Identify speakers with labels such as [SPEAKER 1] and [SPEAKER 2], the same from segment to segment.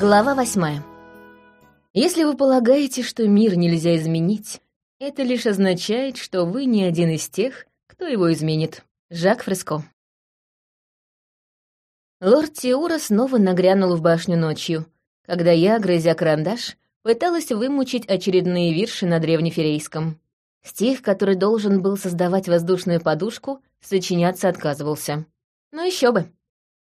[SPEAKER 1] Глава восьмая. Если вы полагаете, что мир нельзя изменить, это лишь означает, что вы не один из тех, кто его изменит. Жак Фреско. Лорд Тиура снова нагрянул в башню ночью, когда я, грызя карандаш, пыталась вымучить очередные вирши на древнеферейском. Стих, который должен был создавать воздушную подушку, сочиняться отказывался. Ну еще бы.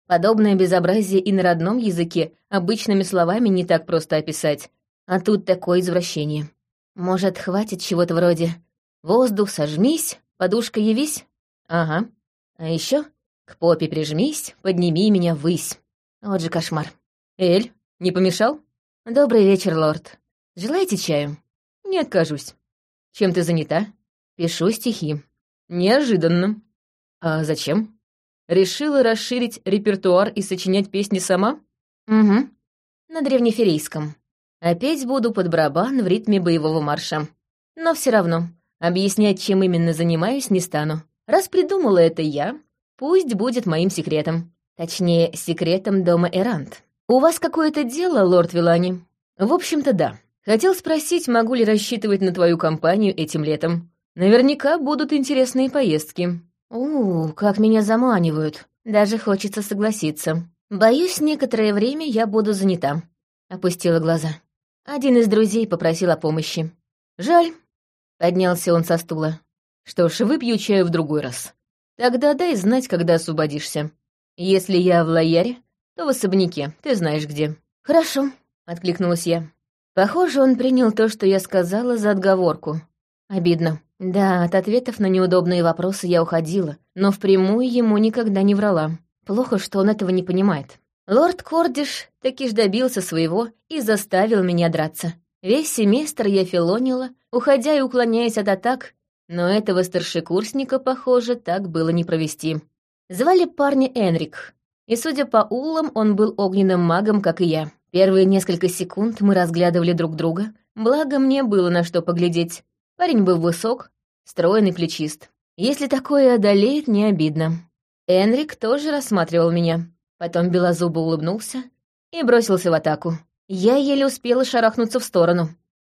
[SPEAKER 1] Подобное безобразие и на родном языке обычными словами не так просто описать, а тут такое извращение. Может, хватит чего-то вроде «Воздух, сожмись, подушка явись?» Ага. А еще «К попе прижмись, подними меня ввысь». Вот же кошмар. «Эль, не помешал?» «Добрый вечер, лорд. Желаете чаю?» «Не откажусь. Чем ты занята?» «Пишу стихи». «Неожиданно. А зачем?» Решила расширить репертуар и сочинять песни сама? Угу. На древнеферийском. Опять буду под барабан в ритме боевого марша. Но все равно, объяснять, чем именно занимаюсь, не стану. Раз придумала это я, пусть будет моим секретом. Точнее, секретом дома Эрант. У вас какое-то дело, лорд Вилани? В общем-то, да. Хотел спросить, могу ли рассчитывать на твою компанию этим летом. Наверняка будут интересные поездки. «У, как меня заманивают. Даже хочется согласиться. Боюсь, некоторое время я буду занята». Опустила глаза. Один из друзей попросил о помощи. «Жаль». Поднялся он со стула. «Что ж, выпью чаю в другой раз. Тогда дай знать, когда освободишься. Если я в лояре, то в особняке, ты знаешь где». «Хорошо», — откликнулась я. Похоже, он принял то, что я сказала, за отговорку. Обидно. Да, от ответов на неудобные вопросы я уходила, но впрямую ему никогда не врала. Плохо, что он этого не понимает. Лорд Кордиш таки ж добился своего и заставил меня драться. Весь семестр я филонила, уходя и уклоняясь от атак, но этого старшекурсника, похоже, так было не провести. Звали парня Энрик, и, судя по улам, он был огненным магом, как и я. Первые несколько секунд мы разглядывали друг друга, благо мне было на что поглядеть. Парень был высок, стройный, плечист. Если такое одолеет, не обидно. Энрик тоже рассматривал меня. Потом белозубо улыбнулся и бросился в атаку. Я еле успела шарахнуться в сторону.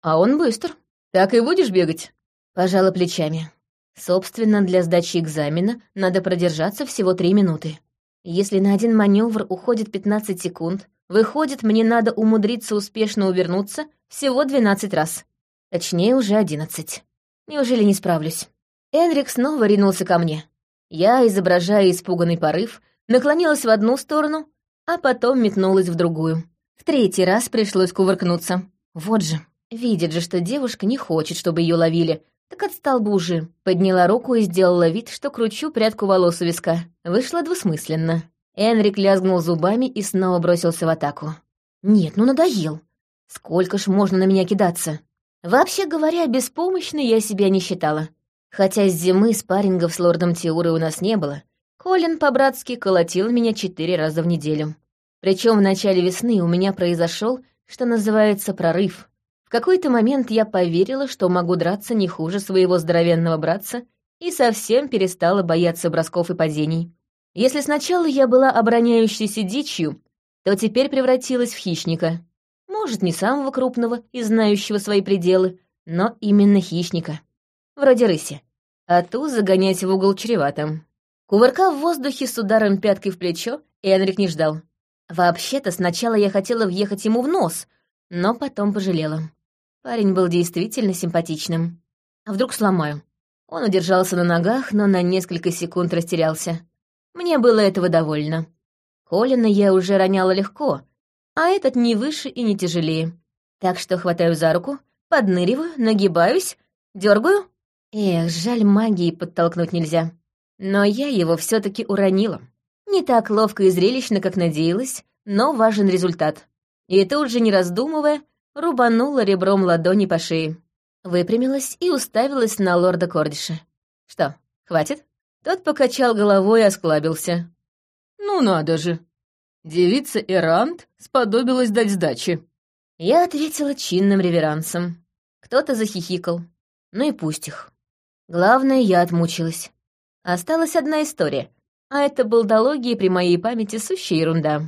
[SPEAKER 1] А он быстр. «Так и будешь бегать?» Пожала плечами. Собственно, для сдачи экзамена надо продержаться всего три минуты. Если на один маневр уходит 15 секунд, выходит, мне надо умудриться успешно увернуться всего 12 раз. Точнее, уже одиннадцать. Неужели не справлюсь? Энрик снова ринулся ко мне. Я, изображая испуганный порыв, наклонилась в одну сторону, а потом метнулась в другую. В третий раз пришлось кувыркнуться. Вот же, видит же, что девушка не хочет, чтобы ее ловили. Так отстал бы уже. Подняла руку и сделала вид, что кручу прядку волос у виска. Вышло двусмысленно. Энрик лязгнул зубами и снова бросился в атаку. «Нет, ну надоел. Сколько ж можно на меня кидаться?» Вообще говоря, беспомощной я себя не считала. Хотя с зимы спаррингов с лордом Тиурой у нас не было, Колин по-братски колотил меня четыре раза в неделю. Причем в начале весны у меня произошел, что называется, прорыв. В какой-то момент я поверила, что могу драться не хуже своего здоровенного братца и совсем перестала бояться бросков и падений. Если сначала я была обороняющейся дичью, то теперь превратилась в хищника. Может, не самого крупного и знающего свои пределы, но именно хищника. Вроде рыси. А ту загонять в угол чревато. Кувырка в воздухе с ударом пяткой в плечо Энрик не ждал. Вообще-то сначала я хотела въехать ему в нос, но потом пожалела. Парень был действительно симпатичным. А вдруг сломаю? Он удержался на ногах, но на несколько секунд растерялся. Мне было этого довольно. Колина я уже роняла легко, а этот не выше и не тяжелее. Так что хватаю за руку, подныриваю, нагибаюсь, дергаю. Эх, жаль, магии подтолкнуть нельзя. Но я его все таки уронила. Не так ловко и зрелищно, как надеялась, но важен результат. И тут же, не раздумывая, рубанула ребром ладони по шее. Выпрямилась и уставилась на лорда Кордиша. «Что, хватит?» Тот покачал головой и осклабился. «Ну надо же! Девица Эрант сподобилась дать сдачи. Я ответила чинным реверансом. Кто-то захихикал. Ну и пусть их. Главное, я отмучилась. Осталась одна история, а это болдология при моей памяти сущая ерунда.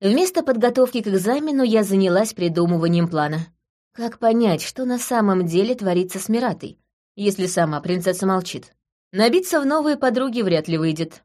[SPEAKER 1] Вместо подготовки к экзамену я занялась придумыванием плана. Как понять, что на самом деле творится с Миратой, если сама принцесса молчит? Набиться в новые подруги вряд ли выйдет.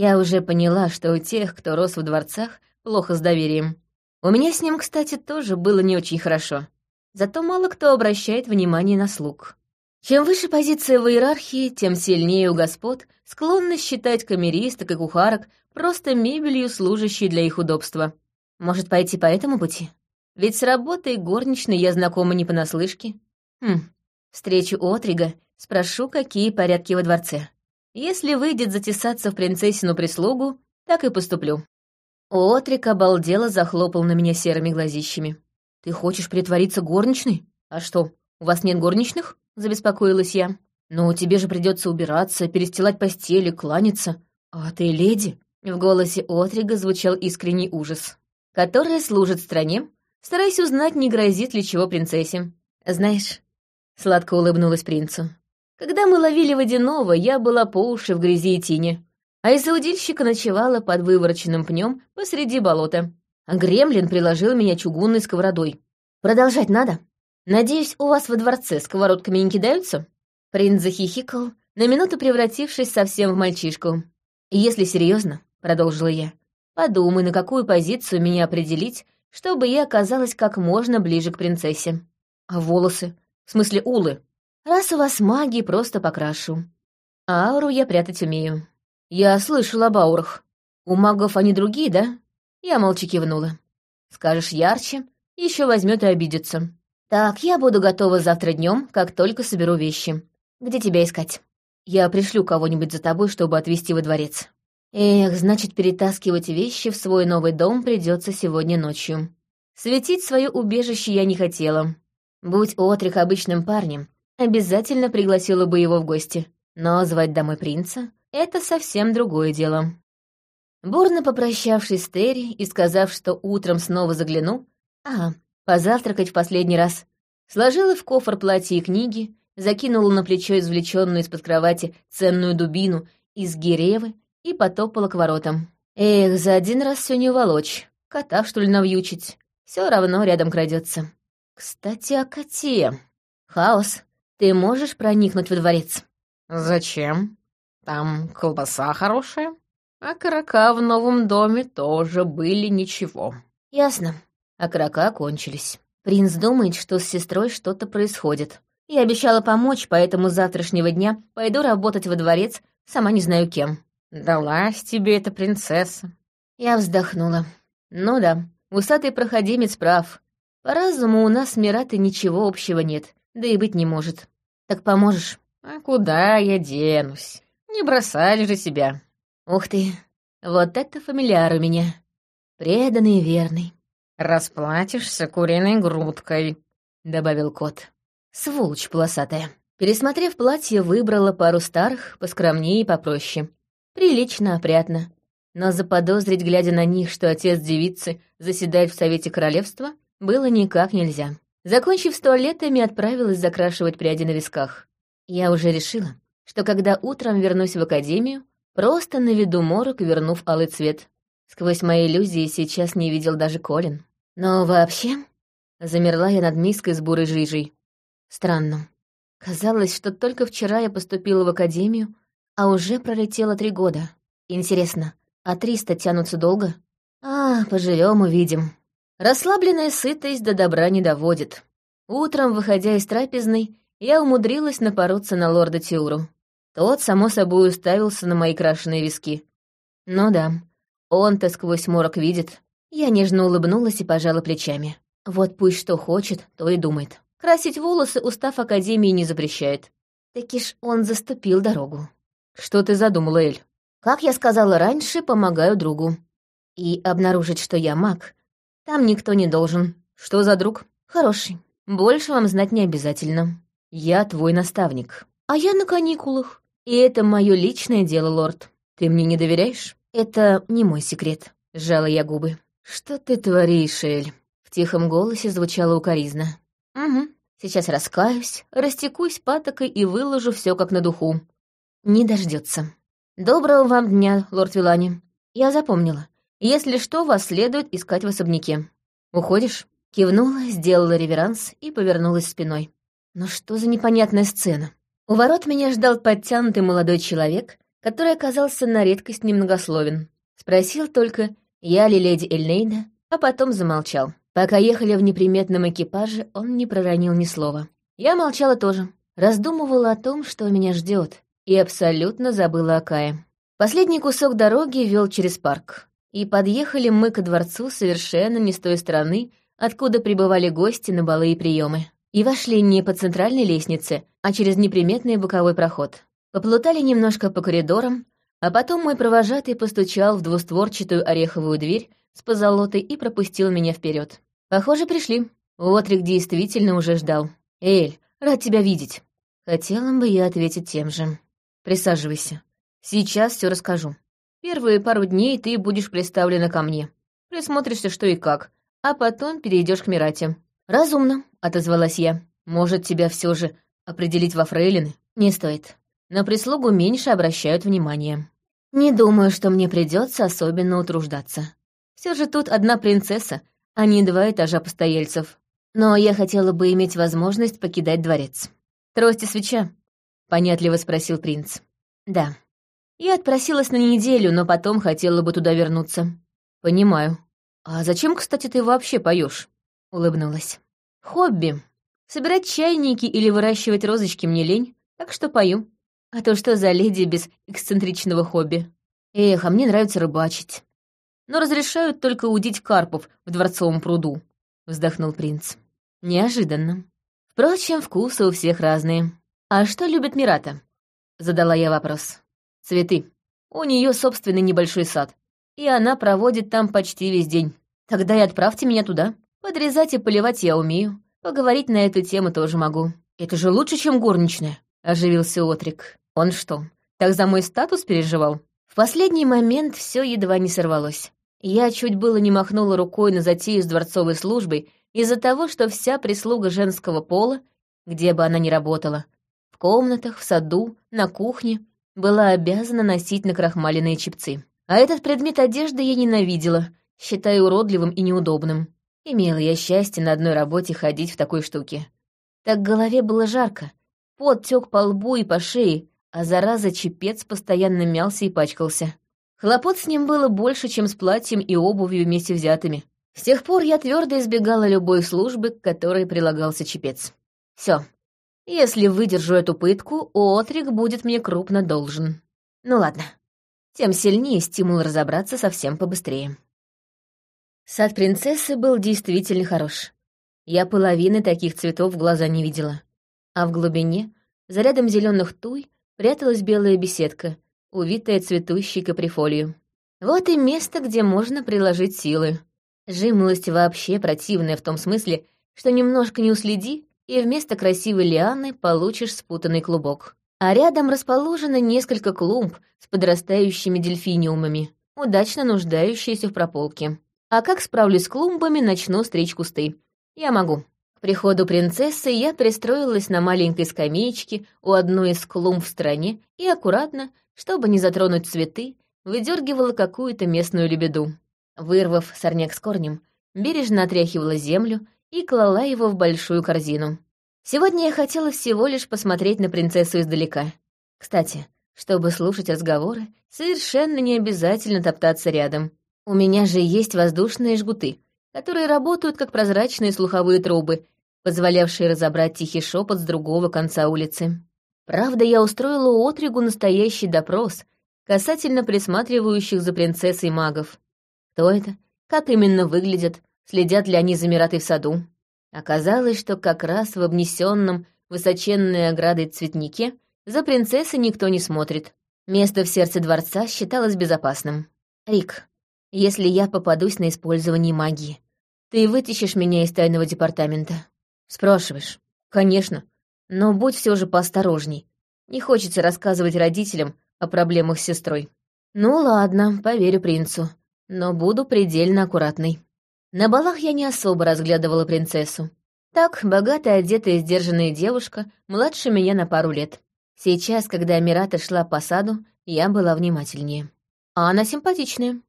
[SPEAKER 1] Я уже поняла, что у тех, кто рос в дворцах, плохо с доверием. У меня с ним, кстати, тоже было не очень хорошо. Зато мало кто обращает внимание на слуг. Чем выше позиция в иерархии, тем сильнее у господ склонность считать камеристок и кухарок просто мебелью, служащей для их удобства. Может, пойти по этому пути? Ведь с работой горничной я знакома не понаслышке. Хм, встречу Отрига, спрошу, какие порядки во дворце. Если выйдет затесаться в принцессину прислугу, так и поступлю. Отрик обалдело захлопал на меня серыми глазищами. «Ты хочешь притвориться горничной? А что, у вас нет горничных?» забеспокоилась я. «Но тебе же придется убираться, перестилать постели, кланяться. А ты леди?» В голосе Отрига звучал искренний ужас. «Которая служит стране, стараясь узнать, не грозит ли чего принцессе. Знаешь...» Сладко улыбнулась принцу. «Когда мы ловили водяного, я была по уши в грязи и тине, а из-за удильщика ночевала под вывороченным пнем посреди болота. А гремлин приложил меня чугунной сковородой. Продолжать надо?» «Надеюсь, у вас во дворце сковородками не кидаются?» Принц захихикал, на минуту превратившись совсем в мальчишку. «Если серьезно, продолжила я, — «подумай, на какую позицию меня определить, чтобы я оказалась как можно ближе к принцессе. А волосы? В смысле улы? Раз у вас магии, просто покрашу. Ауру я прятать умею. Я слышала об аурах. У магов они другие, да?» Я молча кивнула. «Скажешь ярче, еще возьмет и обидится. «Так, я буду готова завтра днем, как только соберу вещи. Где тебя искать? Я пришлю кого-нибудь за тобой, чтобы отвезти во дворец». Эх, значит, перетаскивать вещи в свой новый дом придется сегодня ночью. Светить свое убежище я не хотела. Будь Отрих обычным парнем, обязательно пригласила бы его в гости. Но звать домой принца — это совсем другое дело. Бурно попрощавшись с Терри и сказав, что утром снова загляну, а, позавтракать в последний раз. Сложила в кофр платье и книги, закинула на плечо извлеченную из-под кровати ценную дубину из гиревы и потопала к воротам. Эх, за один раз все не уволочь. Кота, что ли, навьючить? Все равно рядом крадется. Кстати, о коте. Хаос, ты можешь проникнуть во дворец?
[SPEAKER 2] Зачем? Там колбаса хорошая. А карака в новом доме тоже были ничего.
[SPEAKER 1] Ясно а крока кончились. Принц думает, что с сестрой что-то происходит. Я обещала помочь, поэтому с завтрашнего дня пойду работать во дворец, сама не знаю кем.
[SPEAKER 2] «Далась тебе эта принцесса».
[SPEAKER 1] Я вздохнула. «Ну да, усатый проходимец прав. По разуму у нас с Миратой ничего общего нет, да и быть не может. Так поможешь?»
[SPEAKER 2] «А куда я денусь? Не бросали же себя».
[SPEAKER 1] «Ух ты, вот это фамильяр у меня. Преданный и верный.
[SPEAKER 2] «Расплатишься куриной грудкой», — добавил кот.
[SPEAKER 1] Сволочь полосатая. Пересмотрев платье, выбрала пару старых, поскромнее и попроще. Прилично, опрятно. Но заподозрить, глядя на них, что отец девицы заседает в Совете Королевства, было никак нельзя. Закончив с туалетами, отправилась закрашивать пряди на висках. Я уже решила, что когда утром вернусь в академию, просто наведу морок, вернув алый цвет. Сквозь мои иллюзии сейчас не видел даже Колин. Но вообще, замерла я над миской с бурой жижей. Странно. Казалось, что только вчера я поступила в академию, а уже пролетело три года. Интересно, а триста тянутся долго? А, поживем, увидим. Расслабленная сытость до добра не доводит. Утром, выходя из трапезной, я умудрилась напороться на лорда Тиуру. Тот, само собой, уставился на мои крашеные виски. Ну да, он-то сквозь морок видит. Я нежно улыбнулась и пожала плечами. Вот пусть что хочет, то и думает. Красить волосы устав Академии не запрещает. Таки ж он заступил дорогу. Что ты задумала, Эль? Как я сказала раньше, помогаю другу. И обнаружить, что я маг, там никто не должен. Что за друг? Хороший. Больше вам знать не обязательно. Я твой наставник. А я на каникулах. И это мое личное дело, лорд. Ты мне не доверяешь? Это не мой секрет. Сжала я губы. «Что ты творишь, Эль?» В тихом голосе звучало укоризна. «Угу. Сейчас раскаюсь, растекусь патокой и выложу все как на духу. Не дождется. Доброго вам дня, лорд Вилани. Я запомнила. Если что, вас следует искать в особняке. Уходишь?» Кивнула, сделала реверанс и повернулась спиной. Но что за непонятная сцена? У ворот меня ждал подтянутый молодой человек, который оказался на редкость немногословен. Спросил только, я ли леди Эльнейда, а потом замолчал. Пока ехали в неприметном экипаже, он не проронил ни слова. Я молчала тоже, раздумывала о том, что меня ждет, и абсолютно забыла о Кае. Последний кусок дороги вел через парк, и подъехали мы ко дворцу совершенно не с той стороны, откуда прибывали гости на балы и приемы. И вошли не по центральной лестнице, а через неприметный боковой проход. Поплутали немножко по коридорам, а потом мой провожатый постучал в двустворчатую ореховую дверь с позолотой и пропустил меня вперед. Похоже, пришли. Отрик действительно уже ждал. «Эль, рад тебя видеть». Хотела бы я ответить тем же. «Присаживайся. Сейчас все расскажу. Первые пару дней ты будешь представлена ко мне. Присмотришься, что и как, а потом перейдешь к Мирате. Разумно, отозвалась я. Может, тебя все же определить во фрейлины? Не стоит. На прислугу меньше обращают внимание. Не думаю, что мне придется особенно утруждаться. Все же тут одна принцесса, а не два этажа постояльцев. Но я хотела бы иметь возможность покидать дворец. «Трость и свеча?» — понятливо спросил принц. «Да. Я отпросилась на неделю, но потом хотела бы туда вернуться». «Понимаю. «А зачем, кстати, ты вообще поешь? улыбнулась. «Хобби. Собирать чайники или выращивать розочки мне лень, так что пою. А то что за леди без эксцентричного хобби? Эх, а мне нравится рыбачить. Но разрешают только удить карпов в дворцовом пруду», — вздохнул принц. «Неожиданно. Впрочем, вкусы у всех разные. А что любит Мирата?» — задала я вопрос. «Цветы. У нее собственный небольшой сад и она проводит там почти весь день. Тогда и отправьте меня туда. Подрезать и поливать я умею. Поговорить на эту тему тоже могу. Это же лучше, чем горничная», — оживился Отрик. «Он что, так за мой статус переживал?» В последний момент все едва не сорвалось. Я чуть было не махнула рукой на затею с дворцовой службой из-за того, что вся прислуга женского пола, где бы она ни работала, в комнатах, в саду, на кухне, была обязана носить накрахмаленные чипцы. А этот предмет одежды я ненавидела, считая уродливым и неудобным. Имела я счастье на одной работе ходить в такой штуке. Так голове было жарко, пот тёк по лбу и по шее, а зараза чепец постоянно мялся и пачкался. Хлопот с ним было больше, чем с платьем и обувью вместе взятыми. С тех пор я твердо избегала любой службы, к которой прилагался чепец. Все. Если выдержу эту пытку, Отрик будет мне крупно должен. Ну ладно, тем сильнее стимул разобраться совсем побыстрее. Сад принцессы был действительно хорош. Я половины таких цветов в глаза не видела. А в глубине, за рядом зеленых туй, пряталась белая беседка, увитая цветущей каприфолью. Вот и место, где можно приложить силы. Жимолость вообще противная в том смысле, что немножко не уследи, и вместо красивой лианы получишь спутанный клубок а рядом расположено несколько клумб с подрастающими дельфиниумами, удачно нуждающиеся в прополке. А как справлюсь с клумбами, начну стричь кусты. Я могу. К приходу принцессы я пристроилась на маленькой скамеечке у одной из клумб в стороне и аккуратно, чтобы не затронуть цветы, выдергивала какую-то местную лебеду. Вырвав сорняк с корнем, бережно отряхивала землю и клала его в большую корзину. Сегодня я хотела всего лишь посмотреть на принцессу издалека. Кстати, чтобы слушать разговоры, совершенно не обязательно топтаться рядом. У меня же есть воздушные жгуты, которые работают как прозрачные слуховые трубы, позволявшие разобрать тихий шепот с другого конца улицы. Правда, я устроила Отригу настоящий допрос касательно присматривающих за принцессой магов. Кто это? Как именно выглядят? Следят ли они за Миратой в саду? Оказалось, что как раз в обнесенном высоченной оградой цветнике за принцессой никто не смотрит. Место в сердце дворца считалось безопасным. «Рик, если я попадусь на использование магии, ты вытащишь меня из тайного департамента?» «Спрашиваешь?» «Конечно. Но будь все же поосторожней. Не хочется рассказывать родителям о проблемах с сестрой». «Ну ладно, поверю принцу, но буду предельно аккуратной». На балах я не особо разглядывала принцессу. Так, богато одетая и сдержанная девушка, младше меня на пару лет. Сейчас, когда Амирата шла по саду, я была внимательнее. А она симпатичная.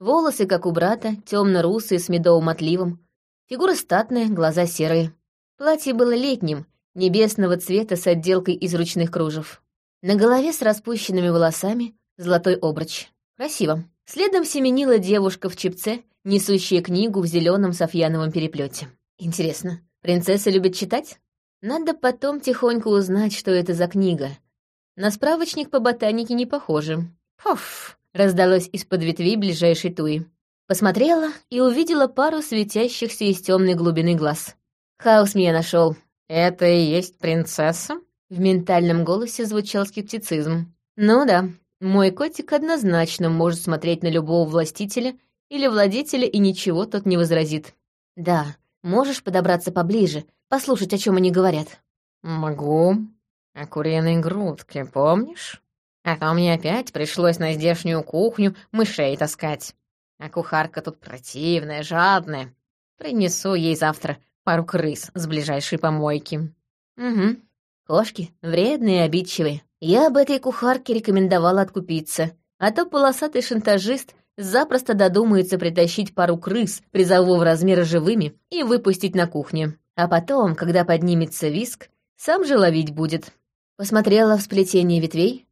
[SPEAKER 1] Волосы, как у брата, темно-русые с медовым отливом. Фигура статная, глаза серые. Платье было летним, небесного цвета с отделкой из ручных кружев. На голове с распущенными волосами золотой обруч. Красиво. Следом семенила девушка в чипце, несущая книгу в зеленом софьяновом переплете. Интересно, принцесса любит читать? Надо потом тихонько узнать, что это за книга. На справочник по ботанике не похоже. Фуф, раздалось из-под ветвей ближайшей туи. Посмотрела и увидела пару светящихся из темной глубины глаз. Хаос меня нашел.
[SPEAKER 2] «Это и есть принцесса?»
[SPEAKER 1] В ментальном голосе звучал скептицизм. «Ну да, мой котик однозначно может смотреть на любого властителя или владетеля, и ничего тот не возразит. Да, можешь подобраться поближе, послушать, о чем они говорят?»
[SPEAKER 2] «Могу. О куриной грудке, помнишь?» А то мне опять пришлось на здешнюю кухню мышей таскать. А кухарка тут противная, жадная. Принесу ей завтра пару крыс с ближайшей помойки.
[SPEAKER 1] Угу. Кошки вредные и обидчивые. Я об этой кухарке рекомендовала откупиться, а то полосатый шантажист запросто додумается притащить пару крыс призового размера живыми и выпустить на кухню. А потом, когда поднимется виск, сам же ловить будет. Посмотрела в сплетение ветвей,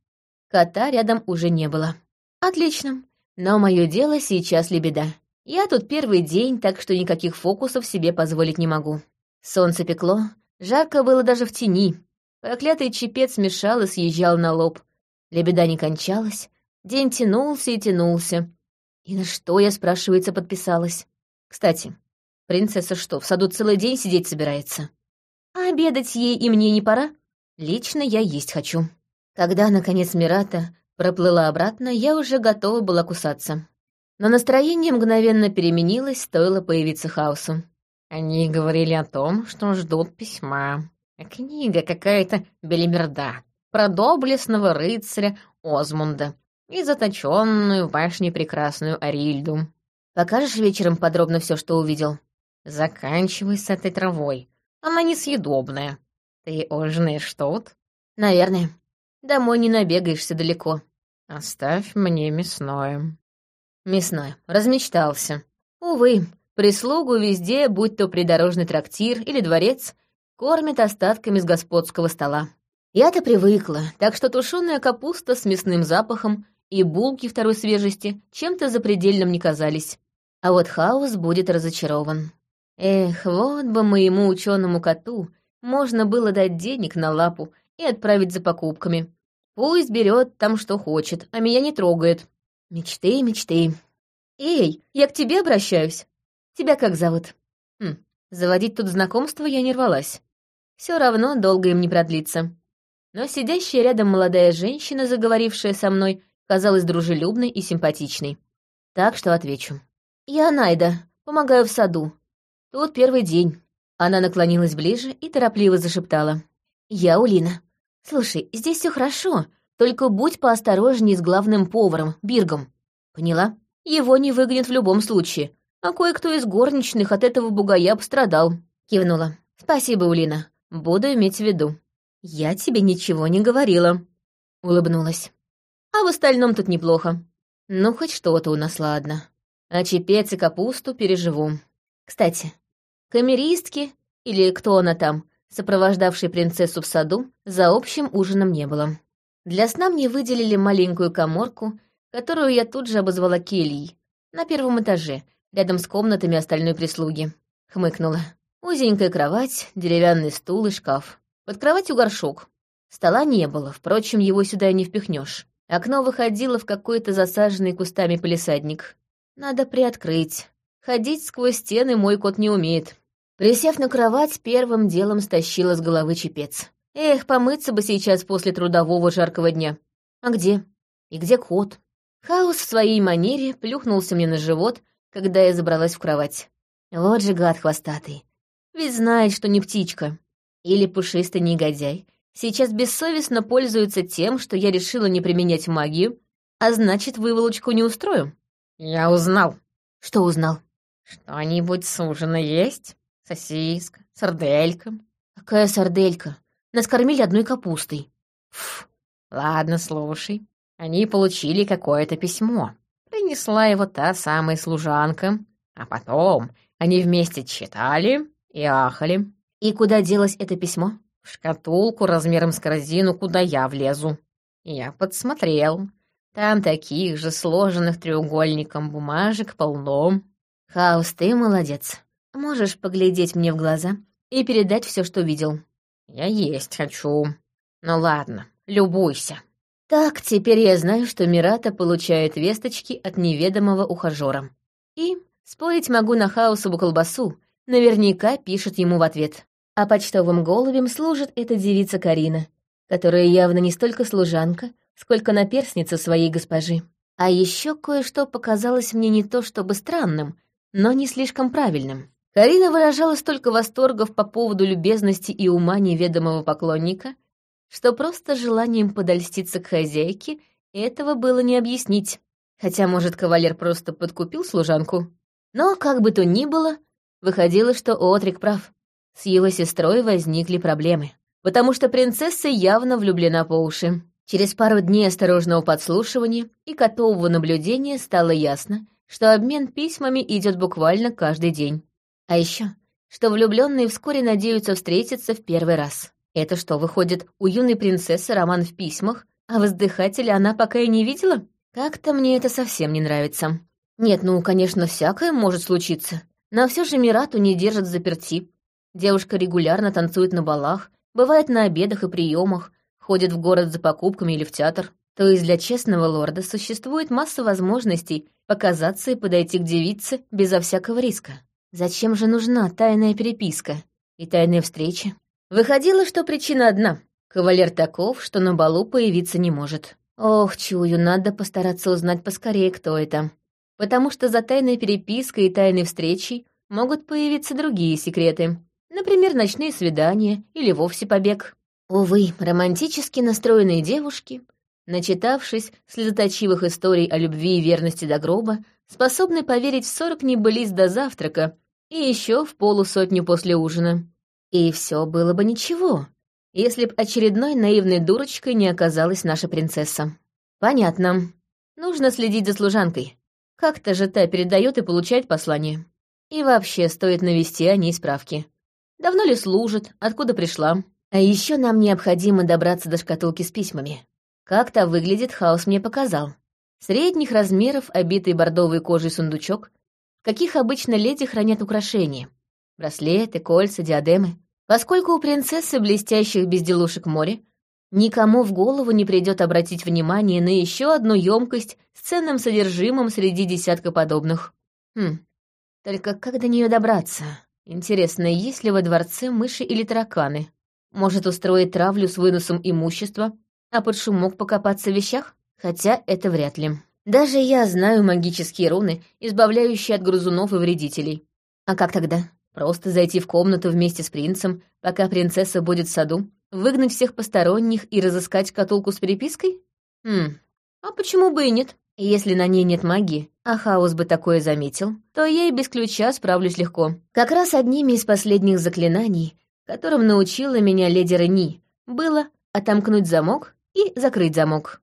[SPEAKER 1] Кота рядом уже не было. Отлично. Но мое дело сейчас лебеда. Я тут первый день, так что никаких фокусов себе позволить не могу. Солнце пекло, жарко было даже в тени. Проклятый чепец мешал и съезжал на лоб. Лебеда не кончалась, день тянулся и тянулся. И на что я, спрашивается, подписалась? Кстати, принцесса что, в саду целый день сидеть собирается? А обедать ей и мне не пора? Лично я есть хочу. Когда, наконец, Мирата проплыла обратно, я уже готова была кусаться. Но настроение мгновенно переменилось, стоило появиться хаосу.
[SPEAKER 2] Они говорили о том, что ждут письма. Книга какая-то белимерда про доблестного рыцаря Озмунда и заточенную в башне прекрасную Арильду.
[SPEAKER 1] Покажешь вечером подробно все, что увидел?
[SPEAKER 2] Заканчивай с этой травой. Она несъедобная. Ты ужинаешь тут?
[SPEAKER 1] Наверное. Домой не набегаешься далеко.
[SPEAKER 2] Оставь мне мясное.
[SPEAKER 1] Мясное. Размечтался. Увы, прислугу везде, будь то придорожный трактир или дворец, кормят остатками с господского стола. Я-то привыкла, так что тушеная капуста с мясным запахом и булки второй свежести чем-то запредельным не казались. А вот хаос будет разочарован. Эх, вот бы моему ученому коту можно было дать денег на лапу и отправить за покупками. Пусть берет там, что хочет, а меня не трогает. Мечты, мечты. Эй, я к тебе обращаюсь. Тебя как зовут? Хм, заводить тут знакомство я не рвалась. Все равно долго им не продлится. Но сидящая рядом молодая женщина, заговорившая со мной, казалась дружелюбной и симпатичной. Так что отвечу. «Я Найда, помогаю в саду. Тут первый день». Она наклонилась ближе и торопливо зашептала. «Я Улина. «Слушай, здесь все хорошо, только будь поосторожней с главным поваром, Биргом. Поняла? Его не выгонят в любом случае, а кое-кто из горничных от этого бугая пострадал». Кивнула. «Спасибо, Улина. Буду иметь в виду». «Я тебе ничего не говорила», — улыбнулась. «А в остальном тут неплохо. Ну, хоть что-то у нас ладно. А чепец и капусту переживу. Кстати, камеристки, или кто она там, сопровождавшей принцессу в саду, за общим ужином не было. Для сна мне выделили маленькую коморку, которую я тут же обозвала кельей, на первом этаже, рядом с комнатами остальной прислуги. Хмыкнула. Узенькая кровать, деревянный стул и шкаф. Под кроватью горшок. Стола не было, впрочем, его сюда не впихнешь. Окно выходило в какой-то засаженный кустами полисадник. Надо приоткрыть. Ходить сквозь стены мой кот не умеет. Присев на кровать, первым делом стащила с головы чепец. Эх, помыться бы сейчас после трудового жаркого дня. А где? И где кот? Хаос в своей манере плюхнулся мне на живот, когда я забралась в кровать. Вот же гад хвостатый. Ведь знает, что не птичка. Или пушистый негодяй. Сейчас бессовестно пользуется тем, что я решила не применять магию, а значит, выволочку не устрою.
[SPEAKER 2] Я узнал.
[SPEAKER 1] Что узнал?
[SPEAKER 2] Что-нибудь с ужина есть? Сосиска, сарделька.
[SPEAKER 1] Какая сарделька? Нас кормили одной капустой.
[SPEAKER 2] Фу. Ладно, слушай. Они получили какое-то письмо. принесла его та самая служанка, а потом они вместе читали и ахали.
[SPEAKER 1] И куда делось это письмо?
[SPEAKER 2] В шкатулку размером с корзину, куда я влезу. Я подсмотрел. Там таких же сложенных треугольником бумажек полно.
[SPEAKER 1] Хаус, ты молодец. Можешь поглядеть мне в глаза и передать все, что видел.
[SPEAKER 2] Я есть хочу. Ну ладно, любуйся.
[SPEAKER 1] Так, теперь я знаю, что Мирата получает весточки от неведомого ухажера. И спорить могу на хаосову колбасу, наверняка пишет ему в ответ. А почтовым голубем служит эта девица Карина, которая явно не столько служанка, сколько наперсница своей госпожи. А еще кое-что показалось мне не то чтобы странным, но не слишком правильным. Карина выражала столько восторгов по поводу любезности и ума неведомого поклонника, что просто желанием подольститься к хозяйке этого было не объяснить. Хотя, может, кавалер просто подкупил служанку. Но, как бы то ни было, выходило, что Отрик прав. С его сестрой возникли проблемы, потому что принцесса явно влюблена по уши. Через пару дней осторожного подслушивания и котового наблюдения стало ясно, что обмен письмами идет буквально каждый день. А еще, что влюбленные вскоре надеются встретиться в первый раз. Это что, выходит, у юной принцессы роман в письмах, а воздыхателя она пока и не видела? Как-то мне это совсем не нравится. Нет, ну, конечно, всякое может случиться. Но все же Мирату не держат заперти. Девушка регулярно танцует на балах, бывает на обедах и приемах, ходит в город за покупками или в театр. То есть для честного лорда существует масса возможностей показаться и подойти к девице безо всякого риска. Зачем же нужна тайная переписка и тайная встреча? Выходило, что причина одна. Кавалер таков, что на балу появиться не может. Ох, чую, надо постараться узнать поскорее, кто это. Потому что за тайной перепиской и тайной встречей могут появиться другие секреты. Например, ночные свидания или вовсе побег. Увы, романтически настроенные девушки, начитавшись слезоточивых историй о любви и верности до гроба, способны поверить в сорок небылиц до завтрака и еще в полусотню после ужина. И все было бы ничего, если б очередной наивной дурочкой не оказалась наша принцесса. Понятно. Нужно следить за служанкой. Как-то же та передает и получает послание. И вообще стоит навести о ней справки. Давно ли служит, откуда пришла. А еще нам необходимо добраться до шкатулки с письмами. Как то выглядит, хаос мне показал. Средних размеров, обитый бордовой кожей сундучок, в каких обычно леди хранят украшения — Браслеты, кольца, диадемы. Поскольку у принцессы блестящих безделушек море, никому в голову не придет обратить внимание на еще одну емкость с ценным содержимым среди десятка подобных. Хм, только как до нее добраться? Интересно, есть ли во дворце мыши или тараканы? Может, устроить травлю с выносом имущества, а под шумок покопаться в вещах? Хотя это вряд ли. Даже я знаю магические руны, избавляющие от грызунов и вредителей. А как тогда? Просто зайти в комнату вместе с принцем, пока принцесса будет в саду, выгнать всех посторонних и разыскать шкатулку с перепиской? Хм, а почему бы и нет? Если на ней нет магии, а хаос бы такое заметил, то я и без ключа справлюсь легко. Как раз одними из последних заклинаний, которым научила меня леди Рени, было отомкнуть замок и закрыть замок.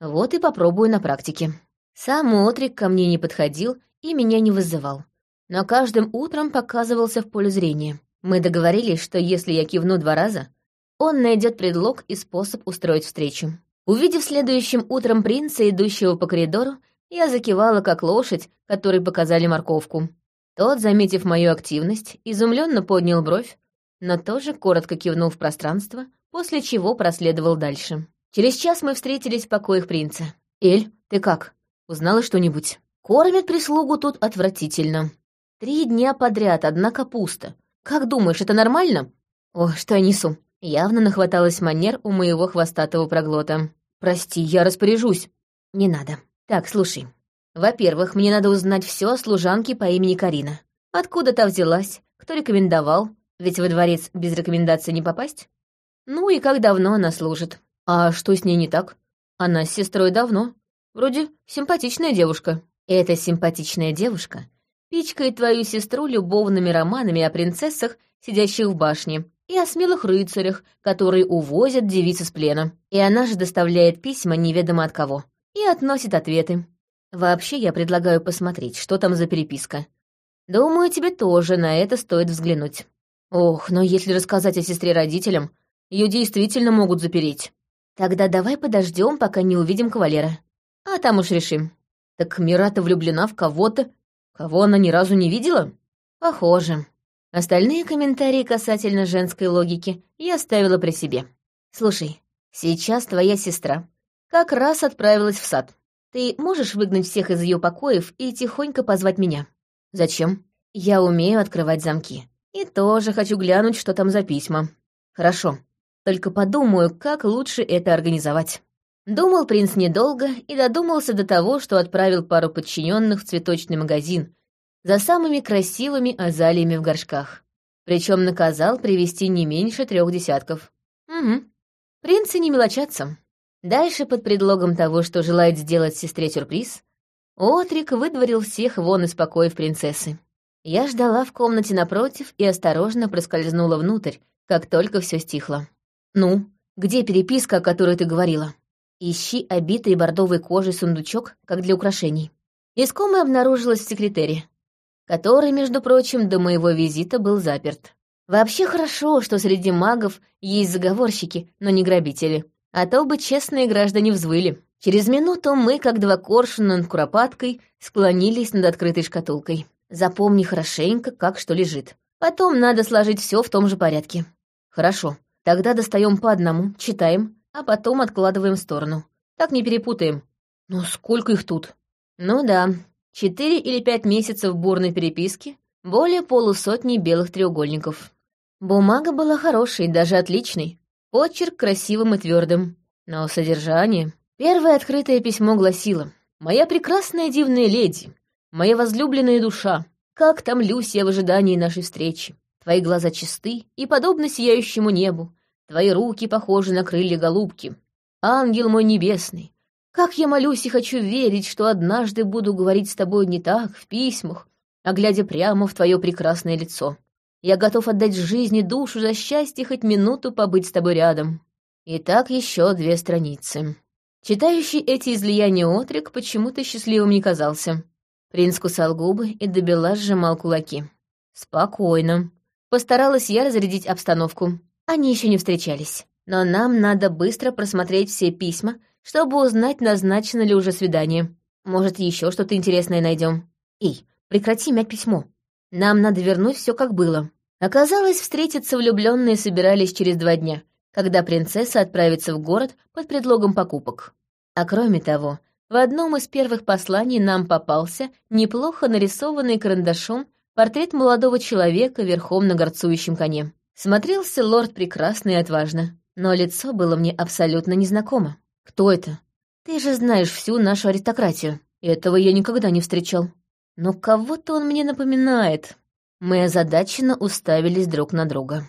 [SPEAKER 1] Вот и попробую на практике. Сам Отрик ко мне не подходил и меня не вызывал но каждым утром показывался в поле зрения. Мы договорились, что если я кивну два раза, он найдет предлог и способ устроить встречу. Увидев следующим утром принца, идущего по коридору, я закивала, как лошадь, которой показали морковку. Тот, заметив мою активность, изумленно поднял бровь, но тоже коротко кивнул в пространство, после чего проследовал дальше. Через час мы встретились в покоях принца. «Эль, ты как? Узнала что-нибудь?» «Кормят прислугу тут отвратительно. Три дня подряд одна капуста. Как думаешь, это нормально? О, что я несу? Явно нахваталась манер у моего хвостатого проглота. Прости, я распоряжусь. Не надо. Так, слушай. Во-первых, мне надо узнать все о служанке по имени Карина. Откуда та взялась, кто рекомендовал, ведь во дворец без рекомендации не попасть. Ну и как давно она служит. А что с ней не так? Она с сестрой давно. Вроде симпатичная девушка. Эта симпатичная девушка пичкает твою сестру любовными романами о принцессах, сидящих в башне, и о смелых рыцарях, которые увозят девиц из плена. И она же доставляет письма неведомо от кого. И относит ответы. Вообще, я предлагаю посмотреть, что там за переписка. Думаю, тебе тоже на это стоит взглянуть. Ох, но если рассказать о сестре родителям, ее действительно могут запереть. Тогда давай подождем, пока не увидим кавалера. А там уж решим. Так Мирата влюблена в кого-то, кого она ни разу не видела? Похоже. Остальные комментарии касательно женской логики я оставила при себе. Слушай, сейчас твоя сестра как раз отправилась в сад. Ты можешь выгнать всех из ее покоев и тихонько позвать меня? Зачем? Я умею открывать замки. И тоже хочу глянуть, что там за письма. Хорошо. Только подумаю, как лучше это организовать. Думал принц недолго и додумался до того, что отправил пару подчиненных в цветочный магазин за самыми красивыми азалиями в горшках. Причем наказал привезти не меньше трех десятков. Угу. Принцы не мелочатся. Дальше, под предлогом того, что желает сделать сестре сюрприз, Отрик выдворил всех вон из покоев принцессы. Я ждала в комнате напротив и осторожно проскользнула внутрь, как только все стихло. «Ну, где переписка, о которой ты говорила?» Ищи обитый бордовой кожей сундучок, как для украшений. Искомая обнаружилась в секретаре, который, между прочим, до моего визита был заперт. Вообще хорошо, что среди магов есть заговорщики, но не грабители. А то бы честные граждане взвыли. Через минуту мы, как два коршуна над куропаткой, склонились над открытой шкатулкой. Запомни хорошенько, как что лежит. Потом надо сложить все в том же порядке. Хорошо. Тогда достаем по одному, читаем, а потом откладываем в сторону. Так не перепутаем. Но сколько их тут? Ну да, четыре или пять месяцев бурной переписки, более полусотни белых треугольников. Бумага была хорошей, даже отличной. Почерк красивым и твердым. Но содержание... Первое открытое письмо гласило «Моя прекрасная дивная леди, моя возлюбленная душа, как там Люсия в ожидании нашей встречи? Твои глаза чисты и подобно сияющему небу, твои руки похожи на крылья голубки. Ангел мой небесный, как я молюсь и хочу верить, что однажды буду говорить с тобой не так, в письмах, а глядя прямо в твое прекрасное лицо. Я готов отдать жизнь и душу за счастье хоть минуту побыть с тобой рядом. И так еще две страницы. Читающий эти излияния отрик почему-то счастливым не казался. Принц кусал губы и добела сжимал кулаки. «Спокойно». Постаралась я разрядить обстановку. Они еще не встречались. Но нам надо быстро просмотреть все письма, чтобы узнать, назначено ли уже свидание. Может, еще что-то интересное найдем. Эй, прекрати мять письмо. Нам надо вернуть все как было. Оказалось, встретиться влюбленные собирались через два дня, когда принцесса отправится в город под предлогом покупок. А кроме того, в одном из первых посланий нам попался неплохо нарисованный карандашом портрет молодого человека верхом на горцующем коне. Смотрелся лорд прекрасно и отважно, но лицо было мне абсолютно незнакомо. Кто это? Ты же знаешь всю нашу аристократию. Этого я никогда не встречал. Но кого-то он мне напоминает. Мы озадаченно уставились друг на друга.